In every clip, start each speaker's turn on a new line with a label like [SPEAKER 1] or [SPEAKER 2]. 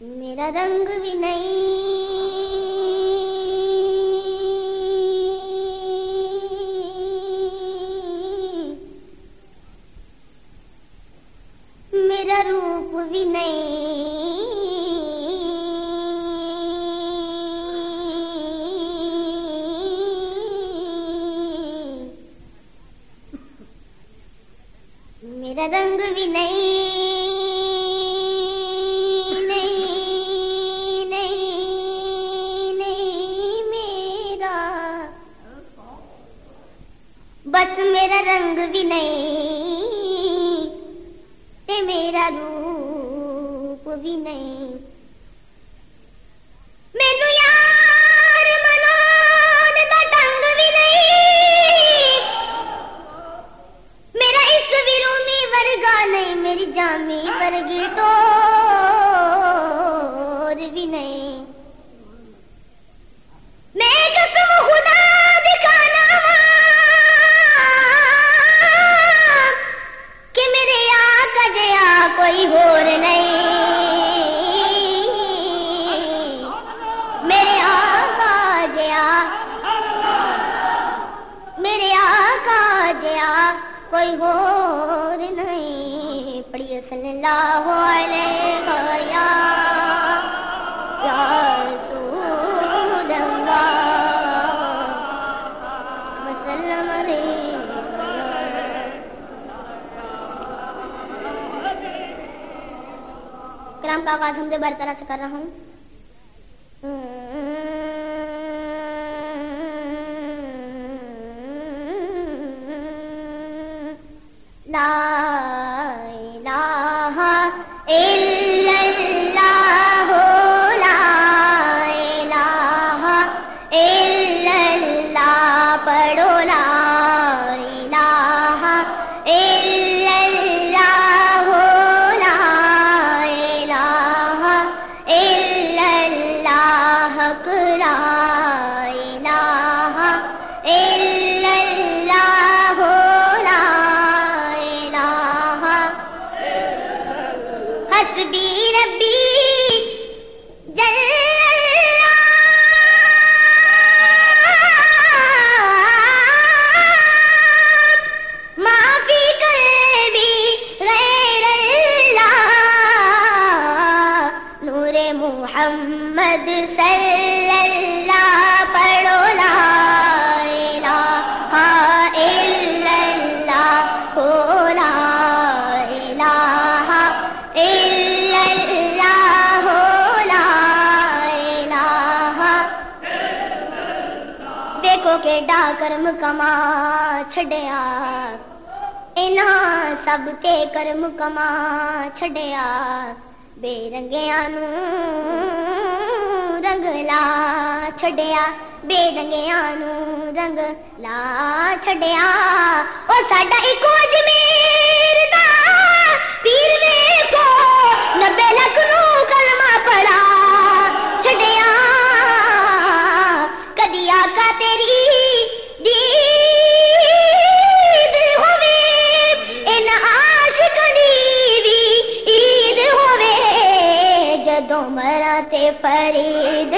[SPEAKER 1] میرا رنگ بھی نہیں میرا روپ بھی نہیں میرا رنگ بھی نہیں رنگ بھی نہیں تے میرا روپ بھی نہیں مینو یار منان دا ڈنگ بھی نہیں میرا عشق بھی رومی ورگا نہیں میری جامی ورگی ٹور صلی اللہ علیہ یا یا رسول اللہ. وسلم علیہ کلام کا آغاز ہم سے بر طرح سے کر رہا ہوں. محمد صلی اللہ پڑھو لا الہ الا اللہ ہو لا الہ الا اللہ ہو لا الہ دیکھو کہ ڈاکرم کما چھڈیا ਇਹਨਾਂ ਸਭ ਤੇ ਕਰਮ ਕਮਾ ਛੱਡਿਆ ਬੇਰੰਗਿਆਂ ਨੂੰ لا چھڈیا بے رنگیاں نو رنگ لا چھڈیا او ساڈا اکو اجمیر دا پیر ویکھو نبے لکھ نو کلمہ پڑھا چھڈیا کدی آقا تیری فرید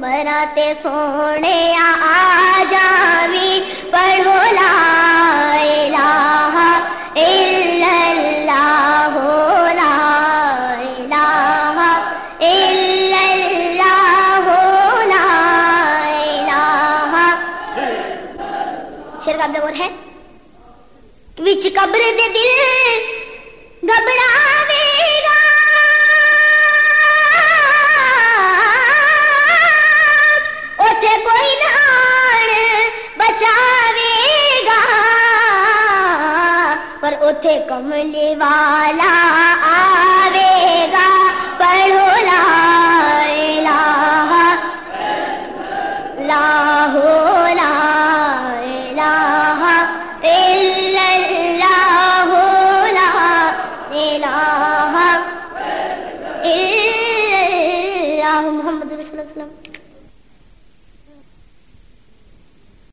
[SPEAKER 1] مرا تے سونے آ جاوی پڑھو لا اور ہے۔ وچ قبر دے دل گھبراوے گا۔ اوتھے کوئی نان بچاوے گا۔ پر اوتھے کملی والا آوے مطلب